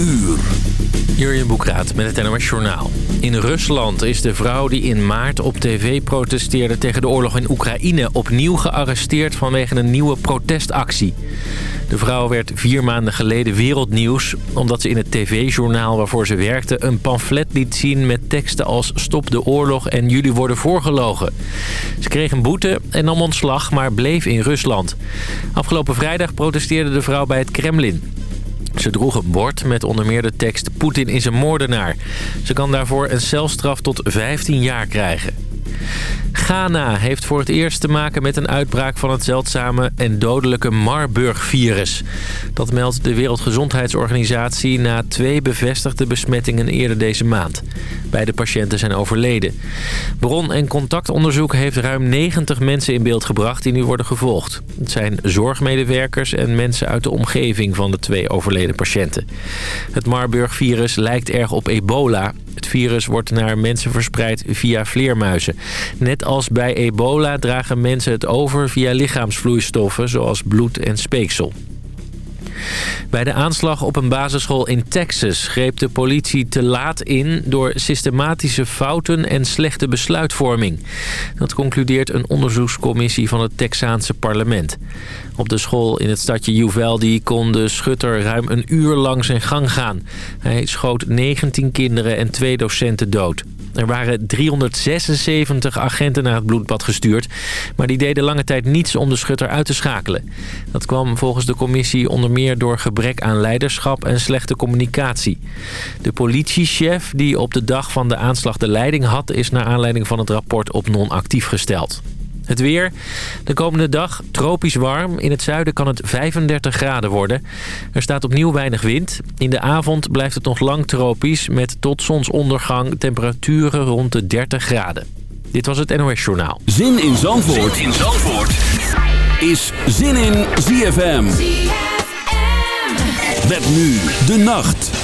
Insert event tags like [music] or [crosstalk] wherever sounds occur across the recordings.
uur. Jurjen Boekraat met het NOS Journaal. In Rusland is de vrouw die in maart op tv protesteerde tegen de oorlog in Oekraïne... opnieuw gearresteerd vanwege een nieuwe protestactie. De vrouw werd vier maanden geleden wereldnieuws... omdat ze in het tv-journaal waarvoor ze werkte een pamflet liet zien... met teksten als stop de oorlog en jullie worden voorgelogen. Ze kreeg een boete en nam ontslag, maar bleef in Rusland. Afgelopen vrijdag protesteerde de vrouw bij het Kremlin. Ze droeg een bord met onder meer de tekst Poetin is een moordenaar. Ze kan daarvoor een celstraf tot 15 jaar krijgen. Ghana heeft voor het eerst te maken met een uitbraak van het zeldzame en dodelijke Marburg-virus. Dat meldt de Wereldgezondheidsorganisatie na twee bevestigde besmettingen eerder deze maand. Beide patiënten zijn overleden. Bron- en contactonderzoek heeft ruim 90 mensen in beeld gebracht die nu worden gevolgd. Het zijn zorgmedewerkers en mensen uit de omgeving van de twee overleden patiënten. Het Marburg-virus lijkt erg op ebola. Het virus wordt naar mensen verspreid via vleermuizen. Net als bij ebola dragen mensen het over via lichaamsvloeistoffen zoals bloed en speeksel. Bij de aanslag op een basisschool in Texas greep de politie te laat in... door systematische fouten en slechte besluitvorming. Dat concludeert een onderzoekscommissie van het Texaanse parlement. Op de school in het stadje Uvalde kon de schutter ruim een uur lang zijn gang gaan. Hij schoot 19 kinderen en twee docenten dood. Er waren 376 agenten naar het bloedbad gestuurd... maar die deden lange tijd niets om de schutter uit te schakelen. Dat kwam volgens de commissie onder meer door gebrek aan leiderschap en slechte communicatie. De politiechef die op de dag van de aanslag de leiding had... is naar aanleiding van het rapport op non-actief gesteld. Het weer. De komende dag tropisch warm. In het zuiden kan het 35 graden worden. Er staat opnieuw weinig wind. In de avond blijft het nog lang tropisch... met tot zonsondergang temperaturen rond de 30 graden. Dit was het NOS Journaal. Zin in Zandvoort, zin in Zandvoort. is Zin in ZFM. ZFM. Met nu de nacht.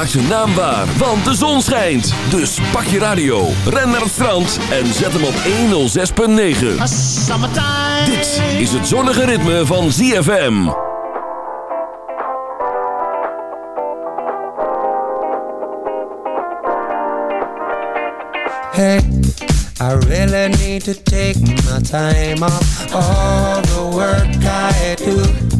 Maak zijn naam waar, want de zon schijnt. Dus pak je radio, ren naar het strand en zet hem op 106.9. Dit is het zonnige ritme van ZFM. Hey, I really need to take my time off all the work I do.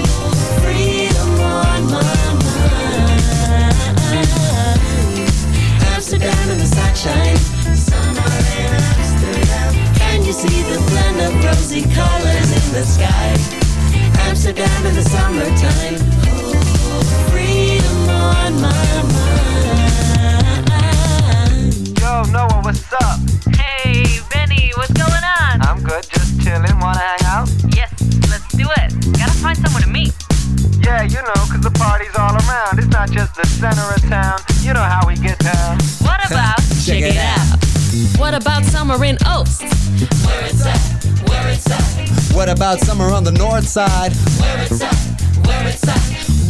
Yes, let's do it. Gotta find someone to meet. Yeah, you know, cause the party's all around. It's not just the center of town. You know how we get down. What about, [laughs] check it out. What about summer in Oaks? Where it's at, where it's at. What about summer on the north side? Where it's at, where it's at.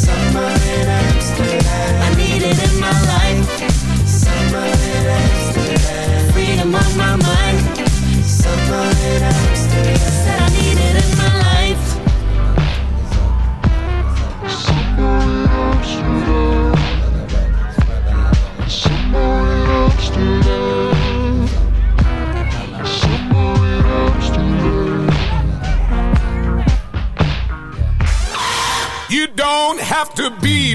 Summer in Amsterdam. I need it in my life. Summer in Amsterdam. Freedom on my mind. Summer in Amsterdam. Said I need it in my life. To be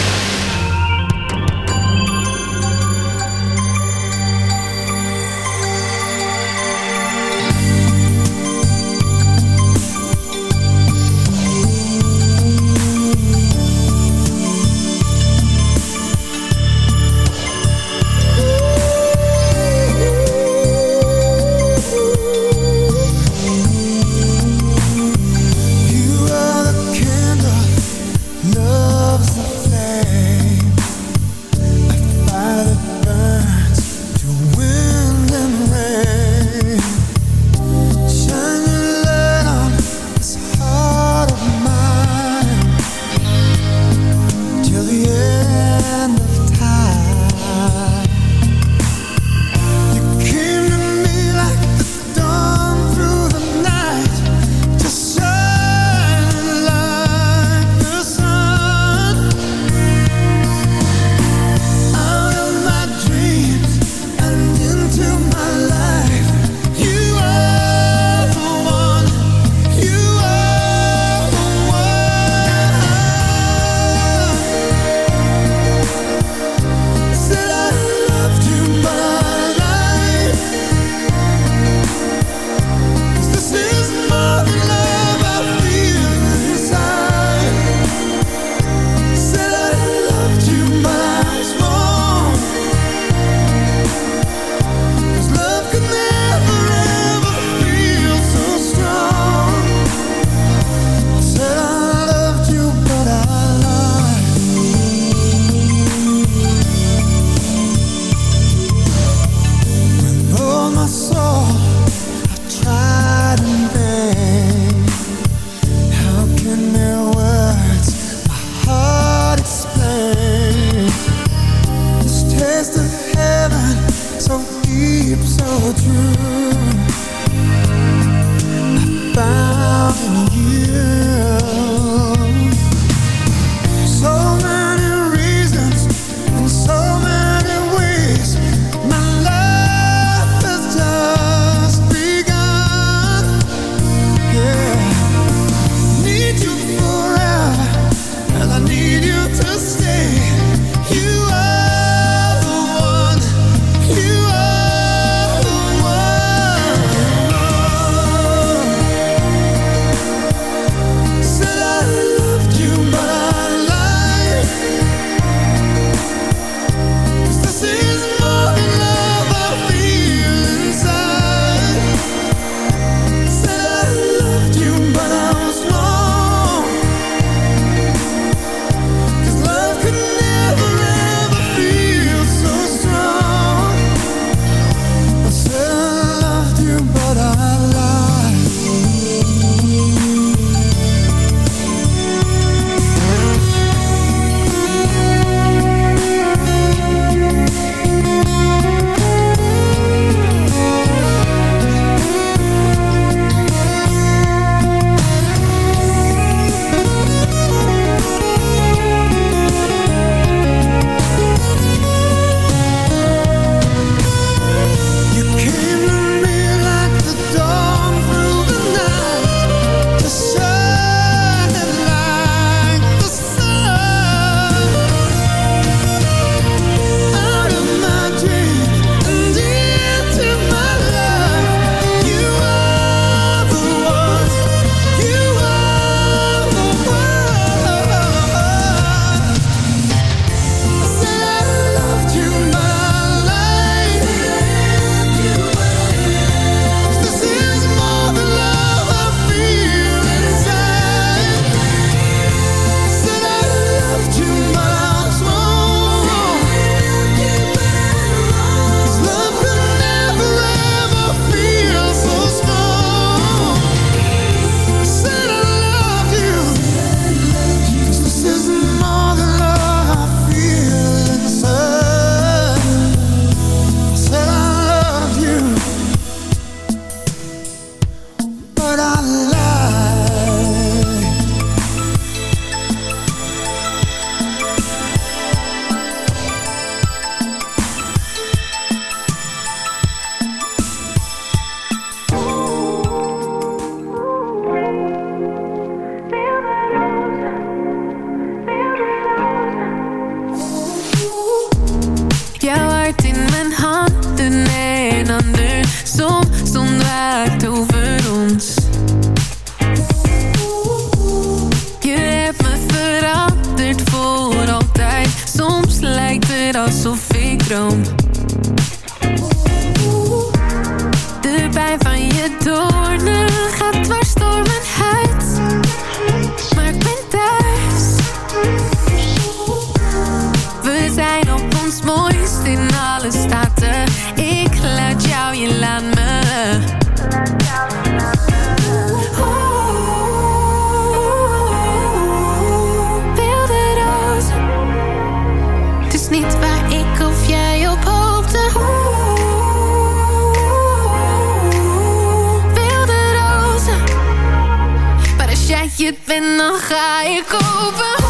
dan ga ik open.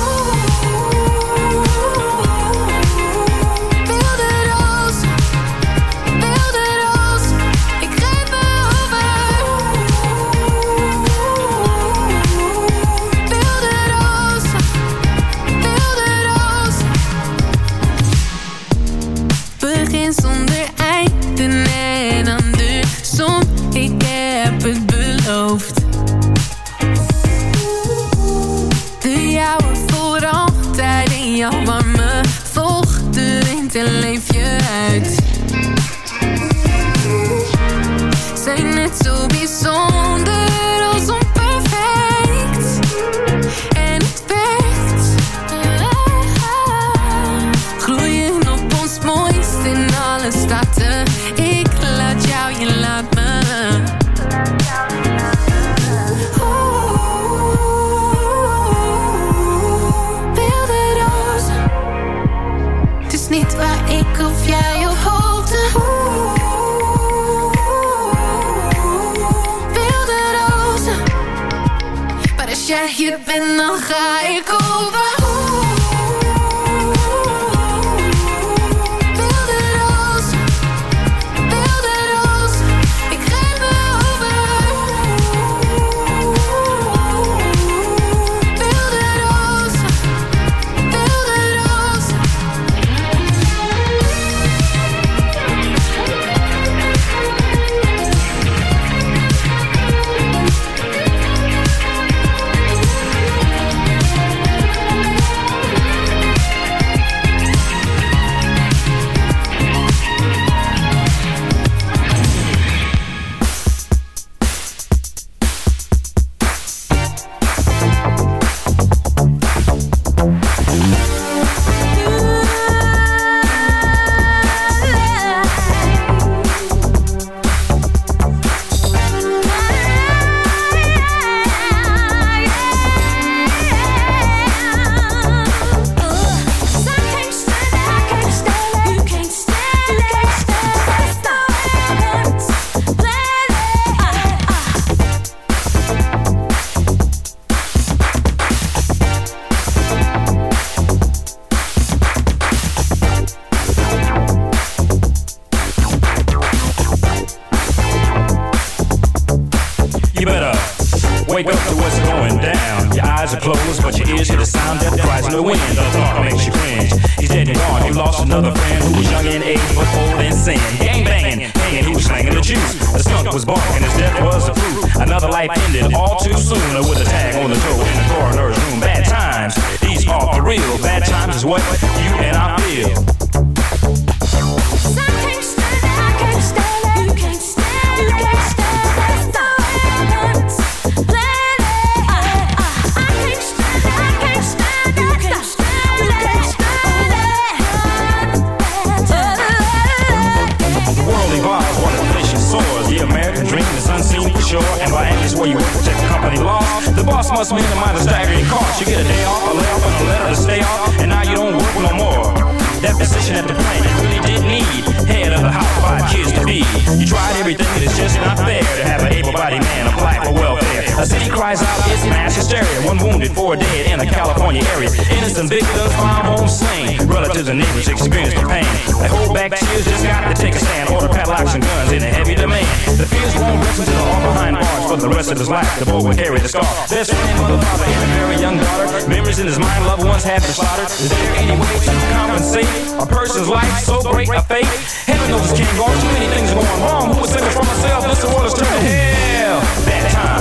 cries out, it's mass hysteria. One wounded, four dead in a California area. Innocent victims found home slain. Relatives and neighbors experience the pain. They hold back tears, just got to take a stand. Order padlocks and guns in a heavy demand. The fears won't rest until all behind bars. For the rest of his life, the boy will carry the scar. Best friend with a father and a very young daughter. Memories in his mind, loved ones have been slaughtered. Is there any way to compensate a person's life so great a fate? Heaven knows it can't go on. Too many things going wrong. Who would save it from myself? This world is turning hell. That time.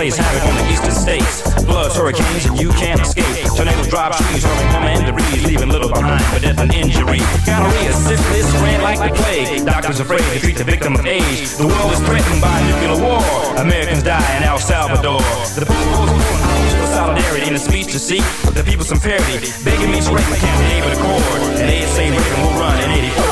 Plays havoc on the eastern states. Floods, hurricanes, and you can't escape. Tornadoes drop trees, hurling home and debris, leaving little behind for death and injury. Gonorrhea, syphilis, spread like the plague. Doctors afraid to treat the victim of age. The world is threatened by nuclear war. Americans die in El Salvador. The people's pulling for solidarity in a speech to seek the people some parity. Begging me to write my campaign with accord. And they say Reagan will run in 84.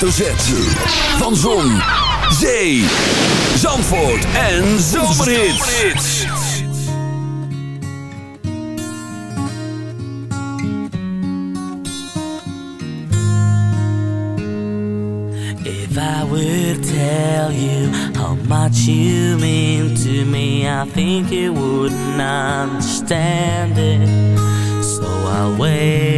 hoofdletter Van Zon, Zee, Zandvoort en Zomerhit. If I would tell you how much you mean to me, I think you wouldn't understand it. So I'll wait.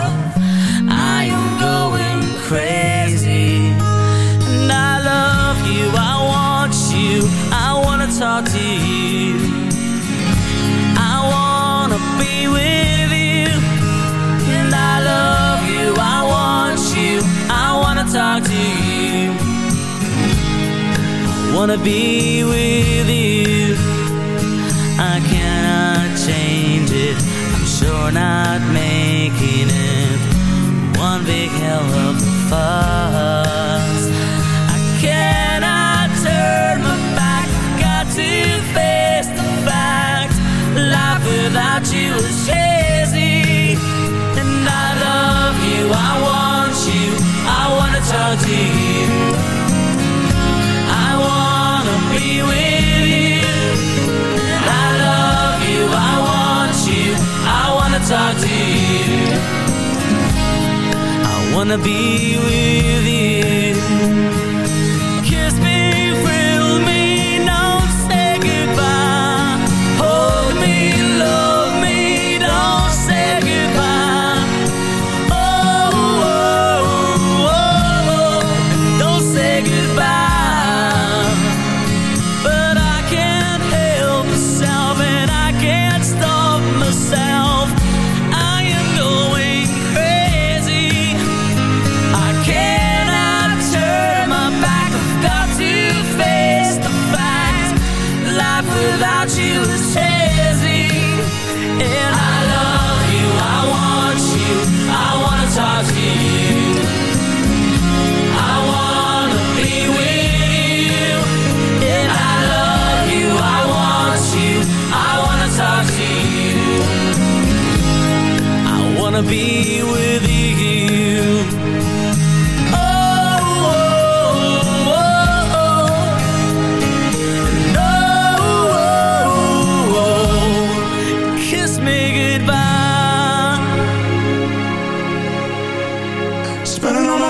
Wanna be with you. Wanna be with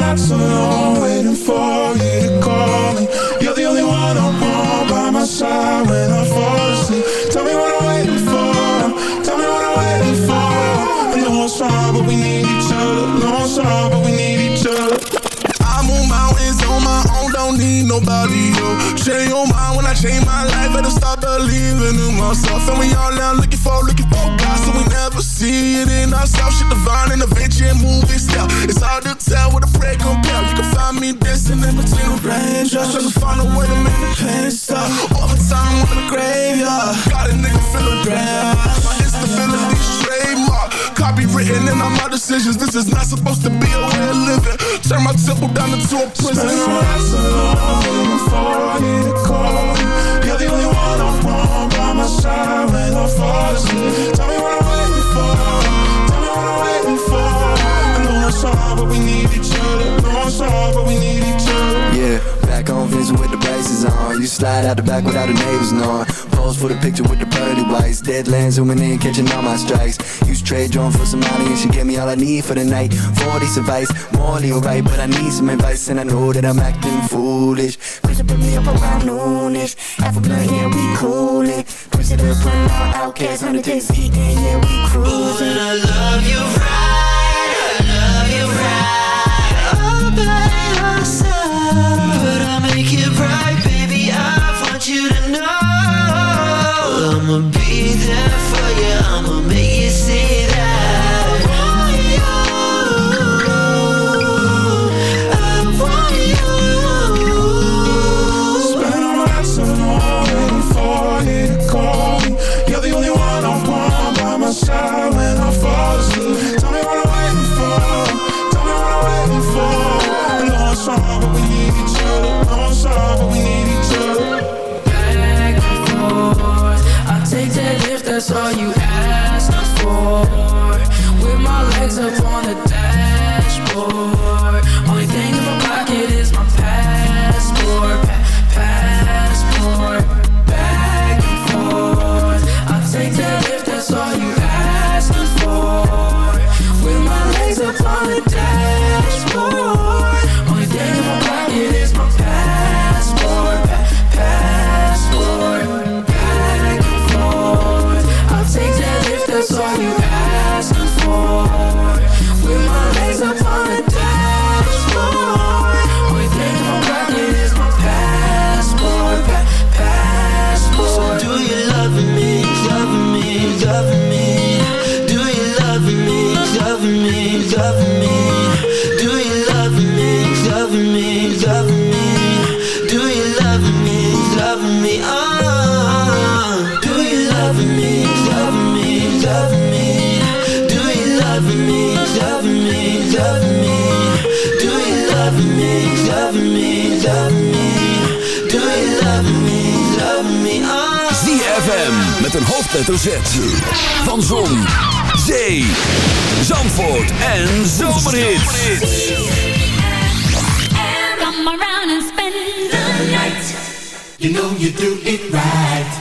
My nights alone, waiting for you to call me. You're the only one I want by my side when I fall asleep. Tell me what I'm waiting for. Tell me what I'm waiting for. I know it's wrong, but we need each other. No, it's but we need each other. I move mountains on my own, don't need nobody, yo. Change your mind when I change my life, better start believing in myself. And we all now looking for, looking for God, so we never see it in ourselves. Shit divine and adventure and movie style. It's hard to tell what a prayer compare. You can find me dancing in between the raindrops, trying to find a way to make the pain stop. Overtime in the graveyard, got a nigga feeling grand. My instability trademark, copywritten in all my decisions. This is not supposed to be a way of living. Turn my temple down into a prison. Spend my alone before I need to call my side when I fall asleep. Tell me what I'm waiting for. Tell me what I'm waiting for. I know it's hard, but we need each other. know it's hard, but we need each other. Yeah, back on Vincent with the braces on. You slide out the back without the neighbors knowing. Pose for the picture with the pearly whites. Deadlands zooming in, catching all my strikes. Use trade drone for some money and she gave me all I need for the night. 40 advice, morally alright, but I need some advice and I know that I'm acting foolish. Chris put me up around noonish. Half a blood, yeah, we coolin'. Push it up, put on outcasts, 100 days eating, yeah, we cruising. I love you right, I love you right All by myself But I'll make it right, baby I want you to know I'ma be there met een hoofdletter Z. Van Zon, Zee, Zandvoort en Zomerhits. Come around and spend the night. You know you do it right.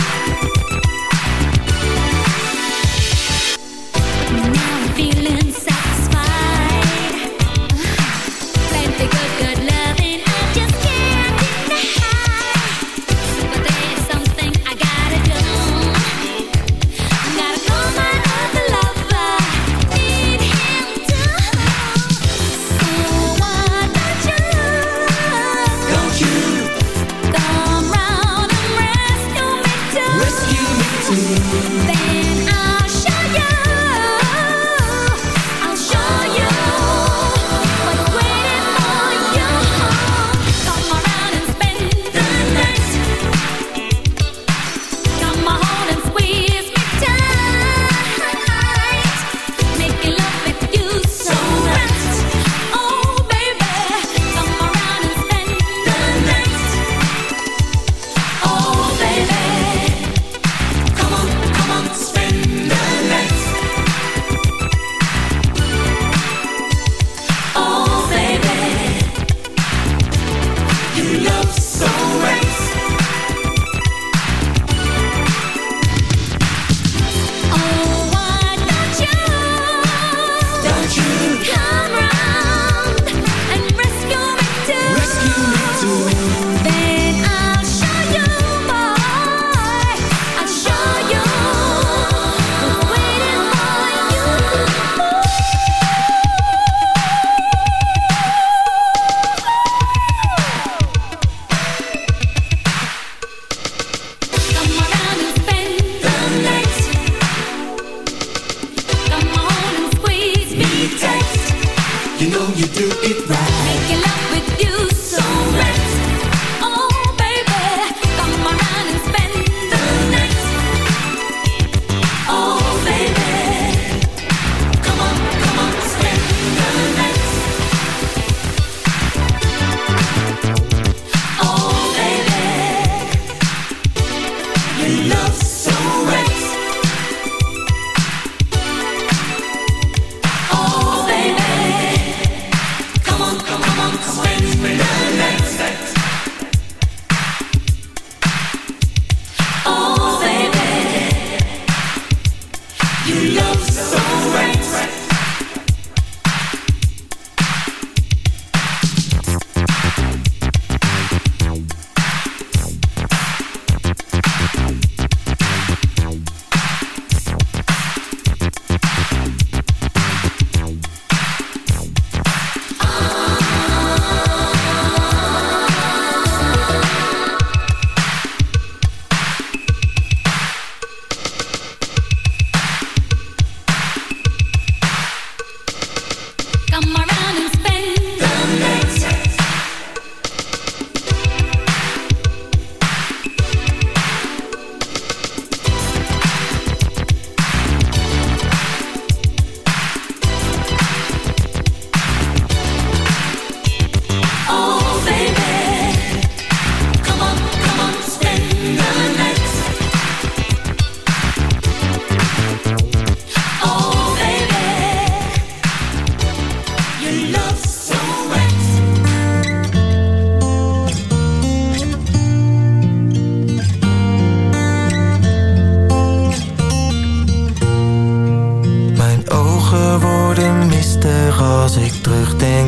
know you do it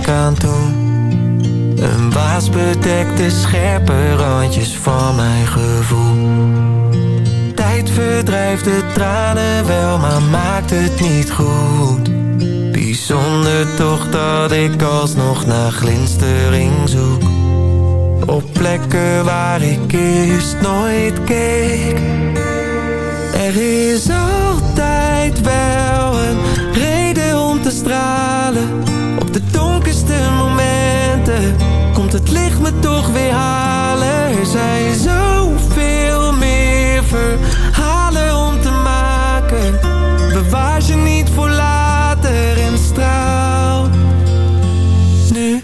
aan toen. Een waas bedekte scherpe randjes van mijn gevoel. Tijd verdrijft de tranen wel, maar maakt het niet goed. Bijzonder toch dat ik alsnog naar glinstering zoek. Op plekken waar ik eerst nooit keek. Er is altijd wel een reden om te stralen momenten komt het licht me toch weer halen. Er zijn zoveel meer verhalen om te maken. Bewaar ze niet voor later en straal nu.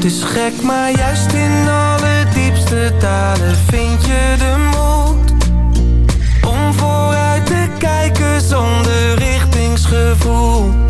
Dus gek, maar juist in alle diepste talen vind je de fool